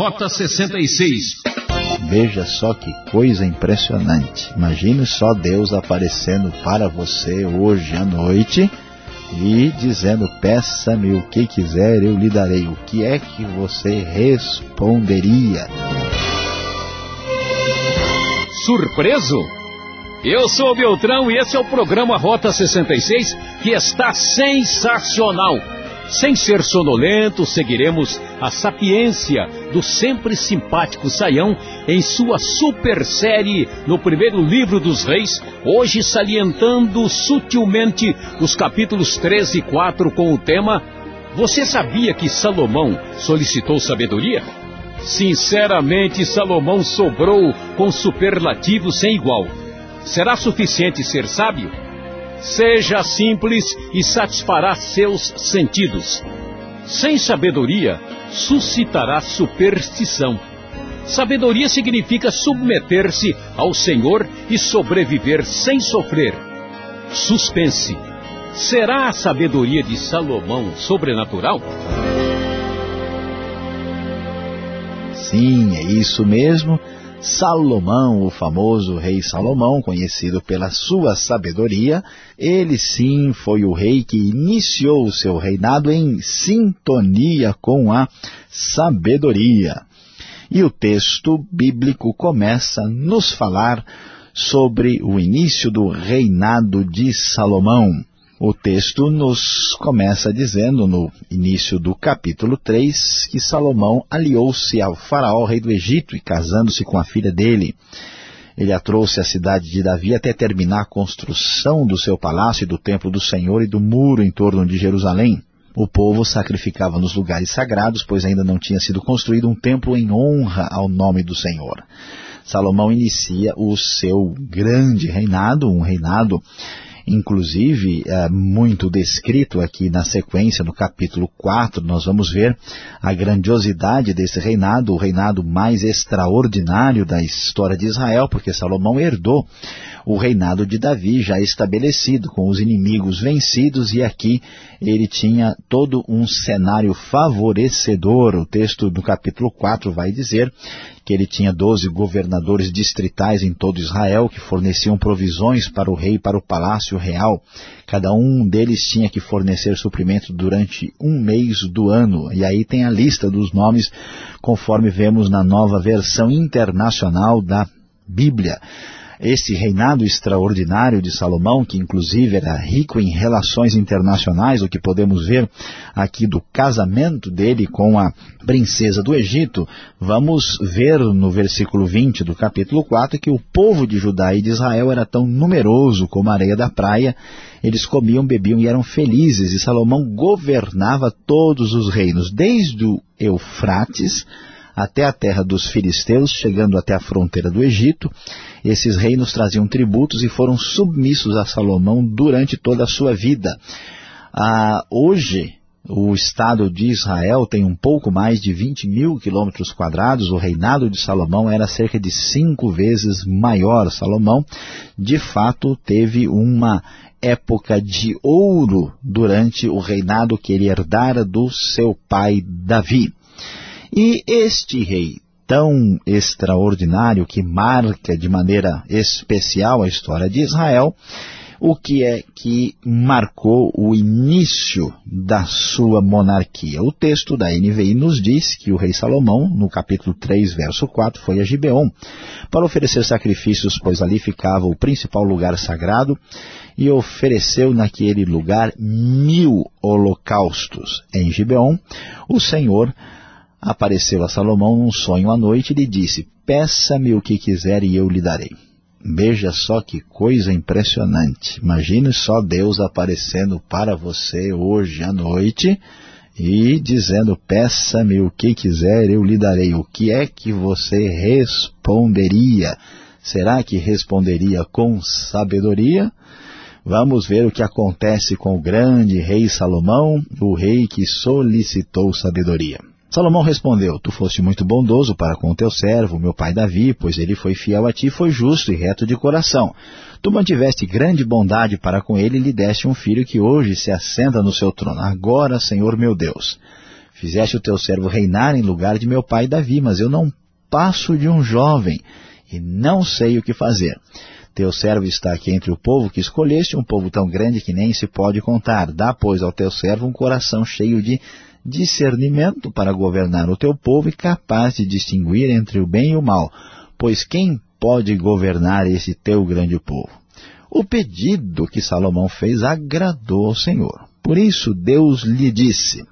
Rota 66. Veja só que coisa impressionante. Imagine só Deus aparecendo para você hoje à noite e dizendo, peça-me o que quiser, eu lhe darei. O que é que você responderia? Surpreso? Eu sou o Beltrão e esse é o programa Rota 66 que está sensacional. Sem ser sonolento, seguiremos a sapiência do sempre simpático Saião em sua super série no primeiro livro dos reis, hoje salientando sutilmente os capítulos 13 e 4 com o tema Você sabia que Salomão solicitou sabedoria? Sinceramente, Salomão sobrou com superlativos sem igual. Será suficiente ser sábio? Seja simples e satisfará seus sentidos. Sem sabedoria, suscitará superstição. Sabedoria significa submeter-se ao Senhor e sobreviver sem sofrer. Suspense. Será a sabedoria de Salomão sobrenatural? Sim, é isso mesmo. Salomão, o famoso rei Salomão, conhecido pela sua sabedoria, ele sim foi o rei que iniciou o seu reinado em sintonia com a sabedoria. E o texto bíblico começa a nos falar sobre o início do reinado de Salomão. O texto nos começa dizendo, no início do capítulo 3, que Salomão aliou-se ao faraó, rei do Egito, e casando-se com a filha dele. Ele a trouxe à cidade de Davi até terminar a construção do seu palácio e do templo do Senhor e do muro em torno de Jerusalém. O povo sacrificava nos lugares sagrados, pois ainda não tinha sido construído um templo em honra ao nome do Senhor. Salomão inicia o seu grande reinado, um reinado inclusive é, muito descrito aqui na sequência, no capítulo 4, nós vamos ver a grandiosidade desse reinado, o reinado mais extraordinário da história de Israel, porque Salomão herdou o reinado de Davi já estabelecido, com os inimigos vencidos, e aqui ele tinha todo um cenário favorecedor. O texto do capítulo 4 vai dizer que ele tinha doze governadores distritais em todo Israel, que forneciam provisões para o rei e para o palácio real. Cada um deles tinha que fornecer suprimento durante um mês do ano. E aí tem a lista dos nomes, conforme vemos na nova versão internacional da Bíblia esse reinado extraordinário de Salomão, que inclusive era rico em relações internacionais, o que podemos ver aqui do casamento dele com a princesa do Egito, vamos ver no versículo 20 do capítulo 4 que o povo de Judá e de Israel era tão numeroso como a areia da praia, eles comiam, bebiam e eram felizes, e Salomão governava todos os reinos, desde o Eufrates até a terra dos filisteus, chegando até a fronteira do Egito. Esses reinos traziam tributos e foram submissos a Salomão durante toda a sua vida. Ah, hoje, o Estado de Israel tem um pouco mais de 20 mil quilômetros quadrados. O reinado de Salomão era cerca de cinco vezes maior. Salomão, de fato, teve uma época de ouro durante o reinado que ele herdara do seu pai Davi. E este rei tão extraordinário que marca de maneira especial a história de Israel, o que é que marcou o início da sua monarquia. O texto da NVI nos diz que o rei Salomão, no capítulo 3, verso 4, foi a Gibeon para oferecer sacrifícios, pois ali ficava o principal lugar sagrado, e ofereceu naquele lugar mil holocaustos. Em Gibeon, o Senhor apareceu a Salomão num sonho à noite e lhe disse, peça-me o que quiser e eu lhe darei. Veja só que coisa impressionante. Imagine só Deus aparecendo para você hoje à noite e dizendo, peça-me o que quiser, eu lhe darei. O que é que você responderia? Será que responderia com sabedoria? Vamos ver o que acontece com o grande rei Salomão, o rei que solicitou sabedoria. Salomão respondeu, Tu foste muito bondoso para com o teu servo, meu pai Davi, pois ele foi fiel a ti foi justo e reto de coração. Tu mantiveste grande bondade para com ele e lhe deste um filho que hoje se assenta no seu trono. Agora, Senhor meu Deus, Fizeste o teu servo reinar em lugar de meu pai Davi, mas eu não passo de um jovem e não sei o que fazer. Teu servo está aqui entre o povo que escolheste, um povo tão grande que nem se pode contar. Dá, pois, ao teu servo um coração cheio de discernimento para governar o teu povo e capaz de distinguir entre o bem e o mal. Pois quem pode governar esse teu grande povo? O pedido que Salomão fez agradou ao Senhor. Por isso Deus lhe disse,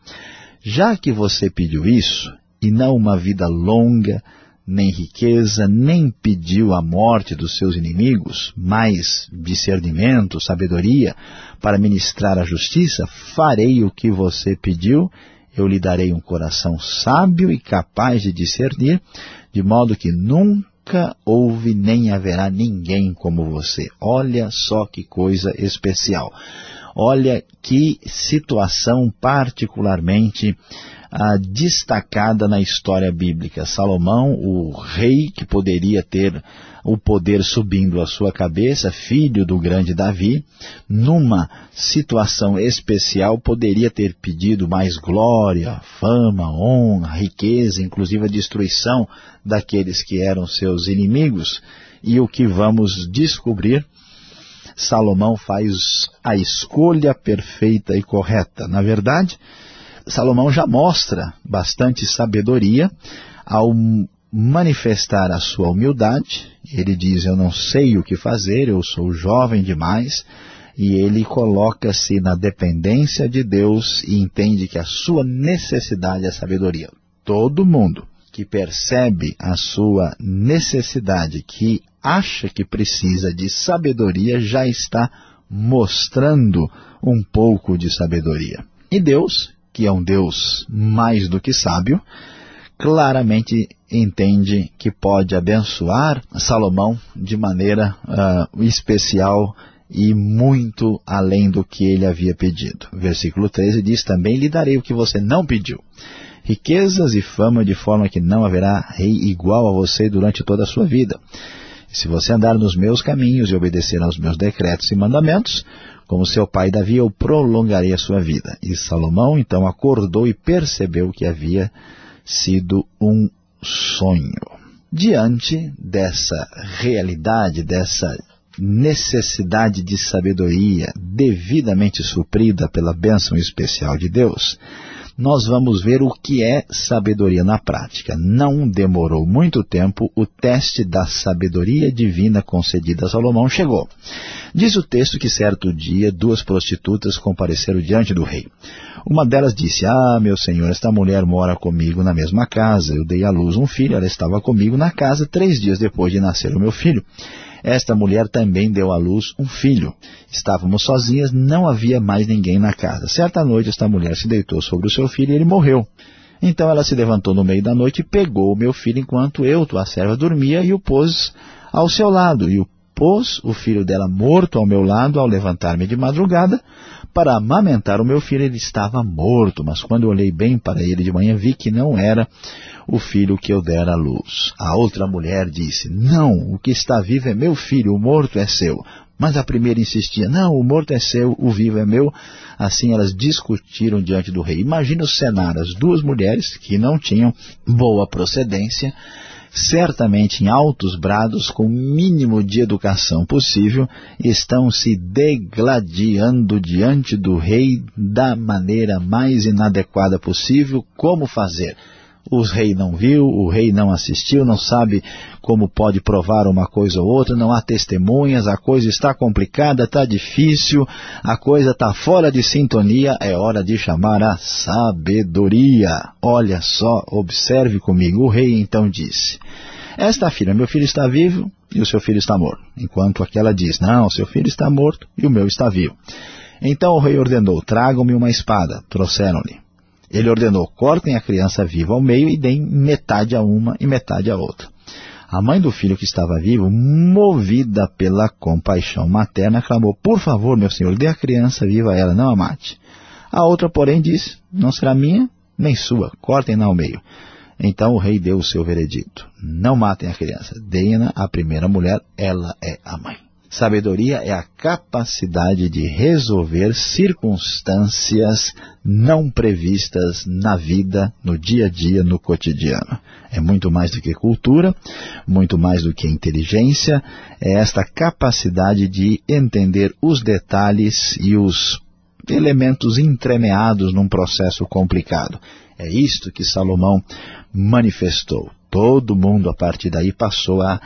já que você pediu isso, e não uma vida longa, nem riqueza, nem pediu a morte dos seus inimigos, mas discernimento, sabedoria, para ministrar a justiça, farei o que você pediu, eu lhe darei um coração sábio e capaz de discernir, de modo que nunca houve nem haverá ninguém como você. Olha só que coisa especial. Olha que situação particularmente ah, destacada na história bíblica. Salomão, o rei que poderia ter o poder subindo à sua cabeça, filho do grande Davi, numa situação especial poderia ter pedido mais glória, fama, honra, riqueza, inclusive a destruição daqueles que eram seus inimigos. E o que vamos descobrir Salomão faz a escolha perfeita e correta. Na verdade, Salomão já mostra bastante sabedoria ao manifestar a sua humildade. Ele diz, eu não sei o que fazer, eu sou jovem demais, e ele coloca-se na dependência de Deus e entende que a sua necessidade é sabedoria. Todo mundo que percebe a sua necessidade, que acha que precisa de sabedoria, já está mostrando um pouco de sabedoria. E Deus, que é um Deus mais do que sábio, claramente entende que pode abençoar Salomão de maneira uh, especial e muito além do que ele havia pedido. Versículo 13 diz, também lhe darei o que você não pediu, riquezas e fama de forma que não haverá rei igual a você durante toda a sua vida. Se você andar nos meus caminhos e obedecer aos meus decretos e mandamentos, como seu pai Davi, eu prolongarei a sua vida. E Salomão então acordou e percebeu que havia sido um sonho. Diante dessa realidade, dessa necessidade de sabedoria devidamente suprida pela bênção especial de Deus, nós vamos ver o que é sabedoria na prática. Não demorou muito tempo, o teste da sabedoria divina concedida a Salomão chegou. Diz o texto que certo dia duas prostitutas compareceram diante do rei. Uma delas disse, ah, meu senhor, esta mulher mora comigo na mesma casa. Eu dei à luz um filho, ela estava comigo na casa três dias depois de nascer o meu filho. Esta mulher também deu à luz um filho. Estávamos sozinhas, não havia mais ninguém na casa. Certa noite esta mulher se deitou sobre o seu filho e ele morreu. Então ela se levantou no meio da noite e pegou o meu filho enquanto eu, tua serva, dormia e o pôs ao seu lado. E o pôs o filho dela morto ao meu lado ao levantar-me de madrugada para amamentar o meu filho. Ele estava morto, mas quando eu olhei bem para ele de manhã vi que não era o filho que eu dera à luz. A outra mulher disse, não, o que está vivo é meu filho, o morto é seu. Mas a primeira insistia, não, o morto é seu, o vivo é meu. Assim elas discutiram diante do rei. Imagina o cenário, as duas mulheres que não tinham boa procedência, certamente em altos brados, com o mínimo de educação possível, estão se degladiando diante do rei da maneira mais inadequada possível. Como fazer? O rei não viu, o rei não assistiu, não sabe como pode provar uma coisa ou outra, não há testemunhas, a coisa está complicada, está difícil, a coisa está fora de sintonia, é hora de chamar a sabedoria. Olha só, observe comigo, o rei então disse, esta filha, meu filho está vivo e o seu filho está morto. Enquanto aquela diz, não, seu filho está morto e o meu está vivo. Então o rei ordenou, tragam-me uma espada. Trouxeram-lhe. Ele ordenou, cortem a criança viva ao meio e deem metade a uma e metade a outra. A mãe do filho que estava vivo, movida pela compaixão materna, clamou, por favor, meu senhor, dê a criança viva a ela, não a mate. A outra, porém, disse, não será minha, nem sua, cortem-na ao meio. Então o rei deu o seu veredito, não matem a criança, deem-na à primeira mulher, ela é a mãe. Sabedoria é a capacidade de resolver circunstâncias não previstas na vida, no dia a dia, no cotidiano. É muito mais do que cultura, muito mais do que inteligência, é esta capacidade de entender os detalhes e os elementos entremeados num processo complicado. É isto que Salomão manifestou. Todo mundo a partir daí passou a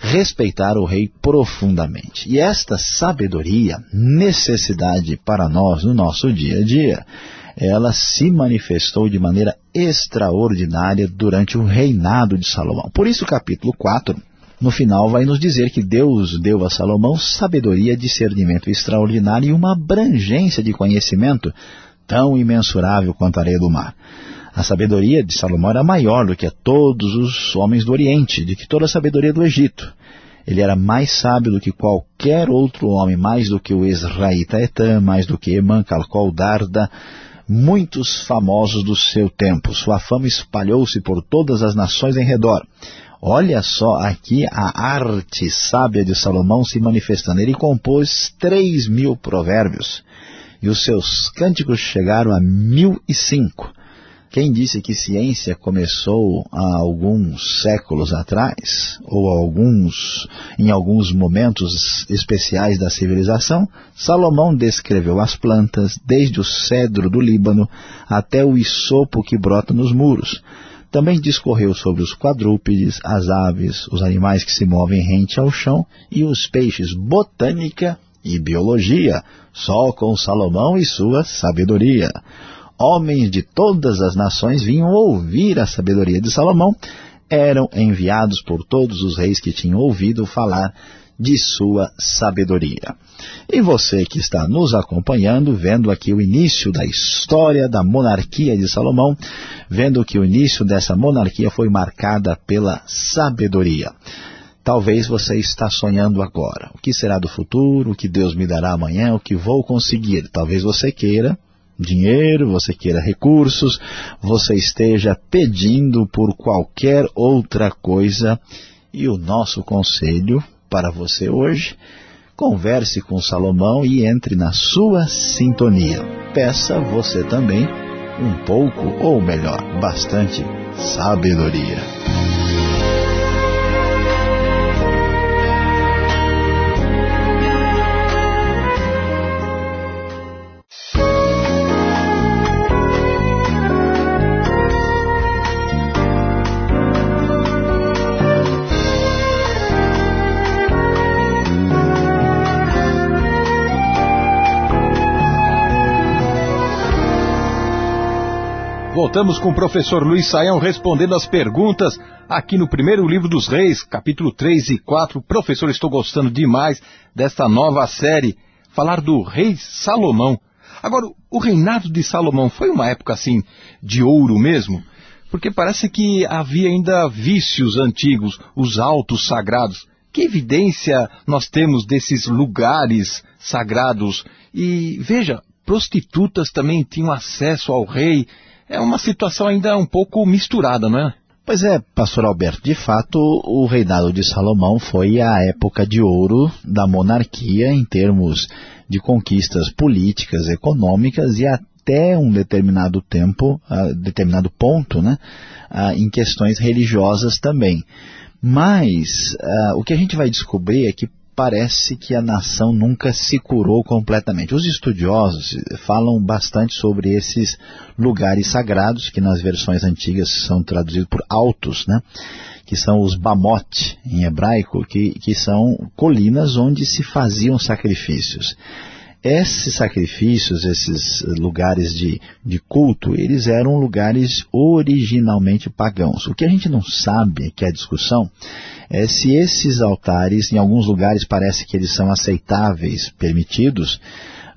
respeitar o rei profundamente. E esta sabedoria, necessidade para nós no nosso dia a dia, ela se manifestou de maneira extraordinária durante o reinado de Salomão. Por isso capítulo 4, no final, vai nos dizer que Deus deu a Salomão sabedoria, discernimento extraordinário e uma abrangência de conhecimento tão imensurável quanto a areia do mar. A sabedoria de Salomão era maior do que a todos os homens do Oriente, de que toda a sabedoria do Egito. Ele era mais sábio do que qualquer outro homem, mais do que o Israelita Etam, mais do que Eman, Calcol, Darda, muitos famosos do seu tempo. Sua fama espalhou-se por todas as nações em redor. Olha só aqui a arte sábia de Salomão se manifestando. Ele compôs três mil provérbios e os seus cânticos chegaram a mil e cinco. Quem disse que ciência começou há alguns séculos atrás, ou alguns, em alguns momentos especiais da civilização, Salomão descreveu as plantas, desde o cedro do Líbano até o isopo que brota nos muros. Também discorreu sobre os quadrúpedes, as aves, os animais que se movem rente ao chão e os peixes, botânica e biologia, só com Salomão e sua sabedoria homens de todas as nações vinham ouvir a sabedoria de Salomão, eram enviados por todos os reis que tinham ouvido falar de sua sabedoria. E você que está nos acompanhando, vendo aqui o início da história da monarquia de Salomão, vendo que o início dessa monarquia foi marcada pela sabedoria. Talvez você está sonhando agora. O que será do futuro? O que Deus me dará amanhã? O que vou conseguir? Talvez você queira dinheiro, você queira recursos, você esteja pedindo por qualquer outra coisa. E o nosso conselho para você hoje, converse com Salomão e entre na sua sintonia. Peça você também um pouco, ou melhor, bastante sabedoria. Voltamos com o professor Luiz Saião respondendo as perguntas aqui no primeiro livro dos reis, capítulo 3 e 4. Professor, estou gostando demais desta nova série, falar do rei Salomão. Agora, o reinado de Salomão foi uma época assim de ouro mesmo? Porque parece que havia ainda vícios antigos, os altos sagrados. Que evidência nós temos desses lugares sagrados? E veja, prostitutas também tinham acesso ao rei, é uma situação ainda um pouco misturada, não é? Pois é, pastor Alberto, de fato o reinado de Salomão foi a época de ouro da monarquia em termos de conquistas políticas, econômicas e até um determinado tempo, uh, determinado ponto, né, uh, em questões religiosas também. Mas uh, o que a gente vai descobrir é que parece que a nação nunca se curou completamente. Os estudiosos falam bastante sobre esses lugares sagrados, que nas versões antigas são traduzidos por altos, né? que são os Bamot, em hebraico, que, que são colinas onde se faziam sacrifícios. Esses sacrifícios, esses lugares de, de culto, eles eram lugares originalmente pagãos. O que a gente não sabe, que é a discussão, é se esses altares, em alguns lugares parece que eles são aceitáveis, permitidos,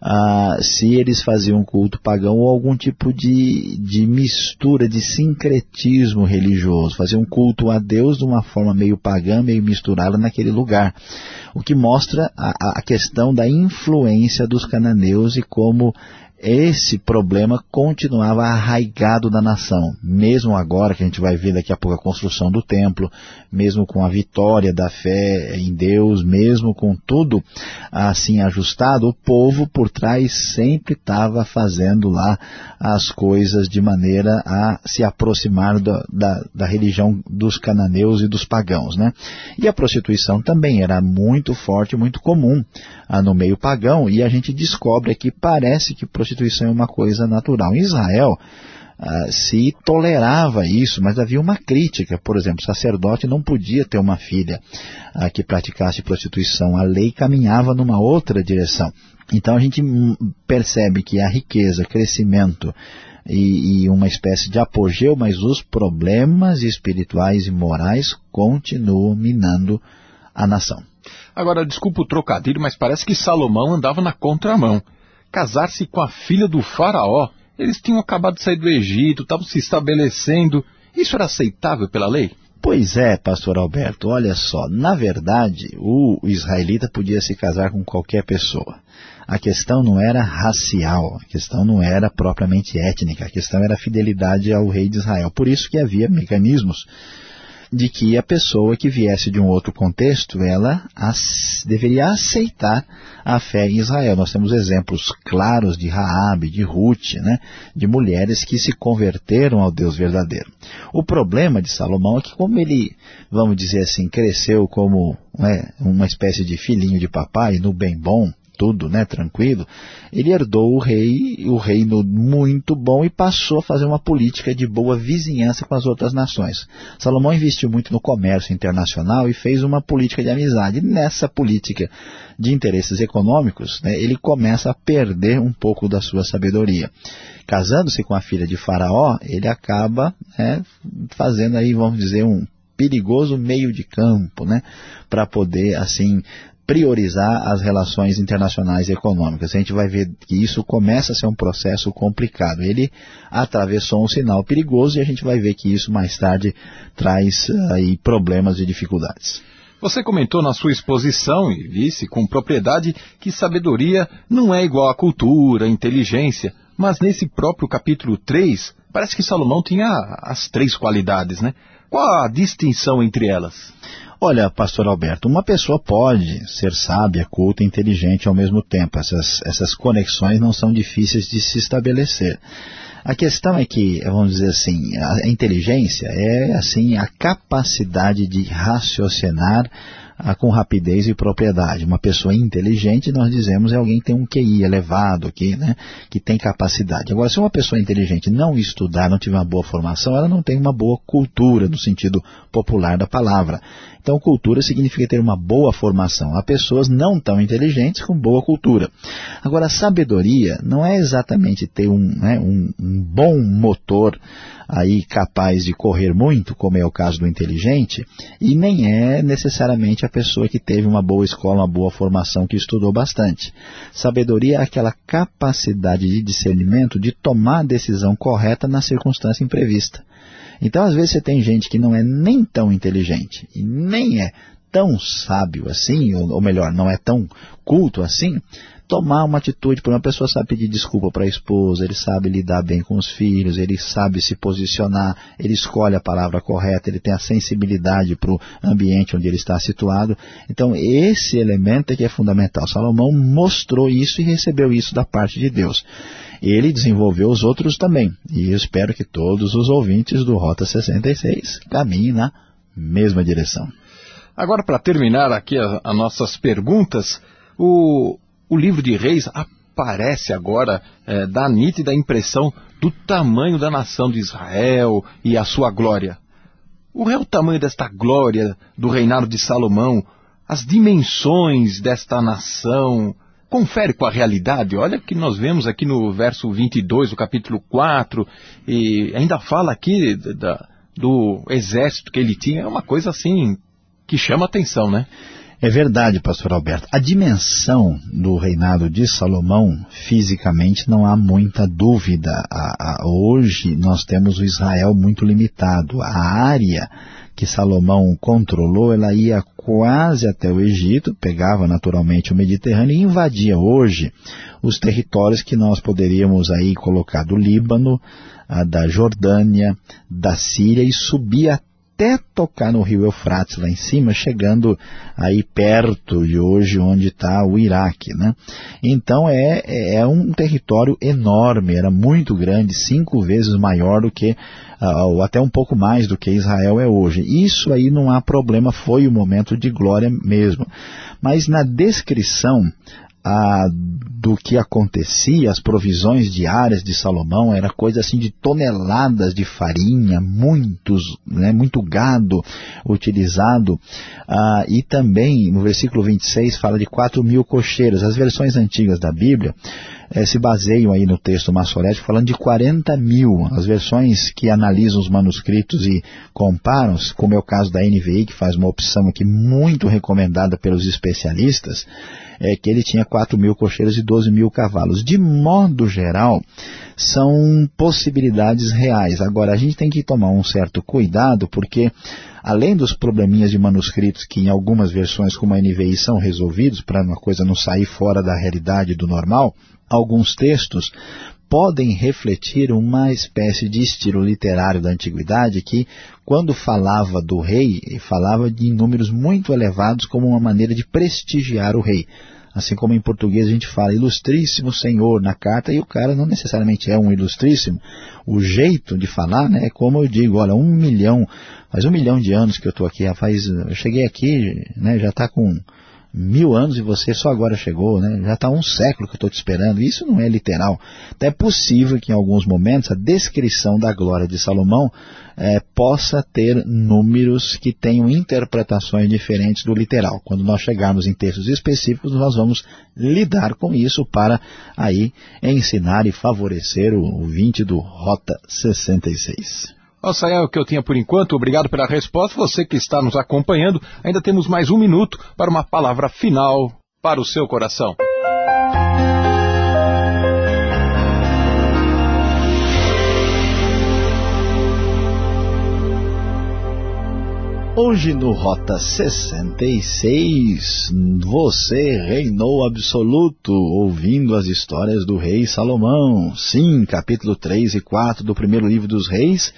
ah, se eles faziam culto pagão ou algum tipo de, de mistura, de sincretismo religioso, faziam culto a Deus de uma forma meio pagã, meio misturada naquele lugar. O que mostra a, a questão da influência dos cananeus e como esse problema continuava arraigado na nação. Mesmo agora, que a gente vai ver daqui a pouco a construção do templo, mesmo com a vitória da fé em Deus, mesmo com tudo assim ajustado, o povo por trás sempre estava fazendo lá as coisas de maneira a se aproximar da, da, da religião dos cananeus e dos pagãos. Né? E a prostituição também era muito forte, muito comum ah, no meio pagão, e a gente descobre que parece que prostituição é uma coisa natural. Em Israel, ah, se tolerava isso, mas havia uma crítica. Por exemplo, o sacerdote não podia ter uma filha ah, que praticasse prostituição. A lei caminhava numa outra direção. Então a gente percebe que a riqueza, crescimento e, e, uma espécie de apogeu, mas os problemas espirituais e morais continuam minando a nação. Agora, desculpa o trocadilho, mas parece que Salomão andava na contramão. Casar-se com a filha do faraó. Eles tinham acabado de sair do Egito, estavam se estabelecendo. Isso era aceitável pela lei? Pois é, pastor Alberto, olha só, na verdade, o israelita podia se casar com qualquer pessoa. A questão não era racial, a questão não era propriamente étnica, a questão era a fidelidade ao rei de Israel. Por isso que havia mecanismos de que a pessoa que viesse de um outro contexto, ela deveria aceitar a fé em Israel. Nós temos exemplos claros de Raabe, de Ruth, né, de mulheres que se converteram ao Deus verdadeiro. O problema de Salomão é que como ele, vamos dizer assim, cresceu como né, uma espécie de filhinho de papai, no bem bom, tudo, né, tranquilo, ele herdou o rei, o reino muito bom e passou a fazer uma política de boa vizinhança com as outras nações. Salomão investiu muito no comércio internacional e fez uma política de amizade. Nessa política de interesses econômicos, né, ele começa a perder um pouco da sua sabedoria. Casando-se com a filha de Faraó, ele acaba né, fazendo aí, vamos dizer, um perigoso meio de campo, né, para poder assim priorizar as relações internacionais e econômicas. A gente vai ver que isso começa a ser um processo complicado. Ele atravessou um sinal perigoso e a gente vai ver que isso mais tarde traz aí problemas e dificuldades. Você comentou na sua exposição, e disse com propriedade, que sabedoria não é igual a cultura, inteligência, mas nesse próprio capítulo 3, parece que Salomão tinha as três qualidades, né? Qual a distinção entre elas? Olha, pastor Alberto, uma pessoa pode ser sábia, culta e inteligente ao mesmo tempo. Essas, essas conexões não são difíceis de se estabelecer. A questão é que, vamos dizer assim, a inteligência é assim a capacidade de raciocinar com rapidez e propriedade. Uma pessoa inteligente, nós dizemos, é alguém que tem um QI elevado, aqui, né, que tem capacidade. Agora, se uma pessoa inteligente não estudar, não tiver uma boa formação, ela não tem uma boa cultura, no sentido popular da palavra. Então, cultura significa ter uma boa formação. Há pessoas não tão inteligentes com boa cultura. Agora, sabedoria não é exatamente ter um, né, um, um bom motor aí capaz de correr muito, como é o caso do inteligente, e nem é necessariamente a pessoa que teve uma boa escola, uma boa formação, que estudou bastante. Sabedoria é aquela capacidade de discernimento de tomar a decisão correta na circunstância imprevista. Então, às vezes, você tem gente que não é nem tão inteligente e nem é tão sábio assim, ou, ou melhor, não é tão culto assim, tomar uma atitude, por uma pessoa sabe pedir desculpa para a esposa, ele sabe lidar bem com os filhos, ele sabe se posicionar, ele escolhe a palavra correta, ele tem a sensibilidade para o ambiente onde ele está situado. Então esse elemento é que é fundamental. Salomão mostrou isso e recebeu isso da parte de Deus. Ele desenvolveu os outros também. E espero que todos os ouvintes do Rota 66 caminhem na mesma direção. Agora, para terminar aqui as nossas perguntas, o, o livro de Reis aparece agora, é, dá nítida impressão do tamanho da nação de Israel e a sua glória. O real tamanho desta glória do reinado de Salomão, as dimensões desta nação, confere com a realidade. Olha que nós vemos aqui no verso 22 do capítulo 4, e ainda fala aqui da, do exército que ele tinha, é uma coisa assim que chama atenção, né? É verdade, pastor Alberto. A dimensão do reinado de Salomão, fisicamente, não há muita dúvida. A, a, hoje nós temos o Israel muito limitado. A área que Salomão controlou, ela ia quase até o Egito, pegava naturalmente o Mediterrâneo e invadia hoje os territórios que nós poderíamos aí colocar do Líbano, da Jordânia, da Síria e subir até tocar no rio Eufrates lá em cima, chegando aí perto de hoje onde está o Iraque. Né? Então é, é, um território enorme, era muito grande, cinco vezes maior do que, uh, ou até um pouco mais do que Israel é hoje. Isso aí não há problema, foi o momento de glória mesmo. Mas na descrição do que acontecia, as provisões diárias de Salomão, era coisa assim de toneladas de farinha, muitos, né, muito gado utilizado, ah, e também no versículo 26 fala de 4 mil cocheiros. As versões antigas da Bíblia eh, se baseiam aí no texto maçorético falando de 40 mil. As versões que analisam os manuscritos e comparam, como é o caso da NVI, que faz uma opção aqui muito recomendada pelos especialistas, é que ele tinha 4 mil cocheiros e 12 mil cavalos. De modo geral, são possibilidades reais. Agora, a gente tem que tomar um certo cuidado, porque além dos probleminhas de manuscritos que em algumas versões como a NVI são resolvidos, para uma coisa não sair fora da realidade do normal, alguns textos podem refletir uma espécie de estilo literário da antiguidade que, quando falava do rei, falava de números muito elevados como uma maneira de prestigiar o rei. Assim como em português a gente fala ilustríssimo senhor na carta e o cara não necessariamente é um ilustríssimo. O jeito de falar, né, é como eu digo, olha, um milhão, faz um milhão de anos que eu estou aqui, rapaz, eu cheguei aqui, né, já está com mil anos e você só agora chegou, né? Já está um século que eu estou te esperando. Isso não é literal. Então é possível que em alguns momentos a descrição da glória de Salomão é, possa ter números que tenham interpretações diferentes do literal. Quando nós chegarmos em textos específicos, nós vamos lidar com isso para aí ensinar e favorecer o, o 20 do Rota 66. Nossa, é o que eu tinha por enquanto. Obrigado pela resposta. Você que está nos acompanhando, ainda temos mais um minuto para uma palavra final para o seu coração. Hoje no Rota 66, você reinou absoluto, ouvindo as histórias do rei Salomão. Sim, capítulo 3 e 4 do primeiro livro dos reis,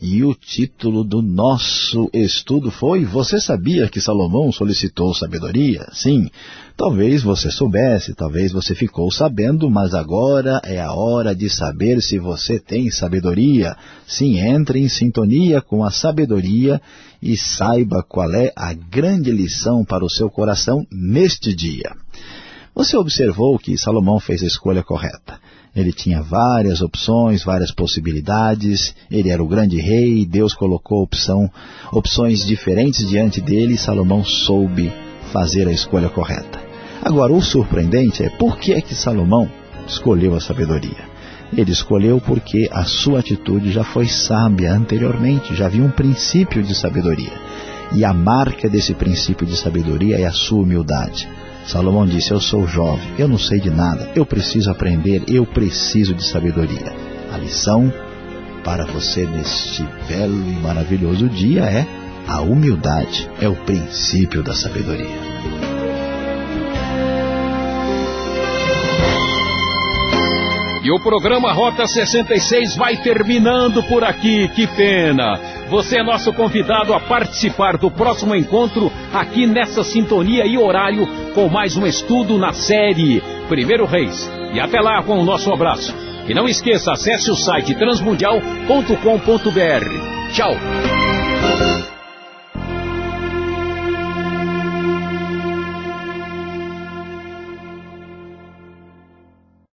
e o título do nosso estudo foi Você sabia que Salomão solicitou sabedoria? Sim, talvez você soubesse, talvez você ficou sabendo, mas agora é a hora de saber se você tem sabedoria. Sim, entre em sintonia com a sabedoria e saiba qual é a grande lição para o seu coração neste dia. Você observou que Salomão fez a escolha correta. Ele tinha várias opções, várias possibilidades. Ele era o grande rei, Deus colocou opção, opções diferentes diante dele e Salomão soube fazer a escolha correta. Agora, o surpreendente é por que é que Salomão escolheu a sabedoria? Ele escolheu porque a sua atitude já foi sábia anteriormente, já havia um princípio de sabedoria. E a marca desse princípio de sabedoria é a sua humildade. Salomão disse, eu sou jovem, eu não sei de nada, eu preciso aprender, eu preciso de sabedoria. A lição para você neste belo e maravilhoso dia é a humildade, é o princípio da sabedoria. E o programa Rota 66 vai terminando por aqui, que pena. Você é nosso convidado a participar do próximo encontro aqui nessa sintonia e horário com mais um estudo na série Primeiro Reis. E até lá com o nosso abraço. E não esqueça, acesse o site transmundial.com.br. Tchau!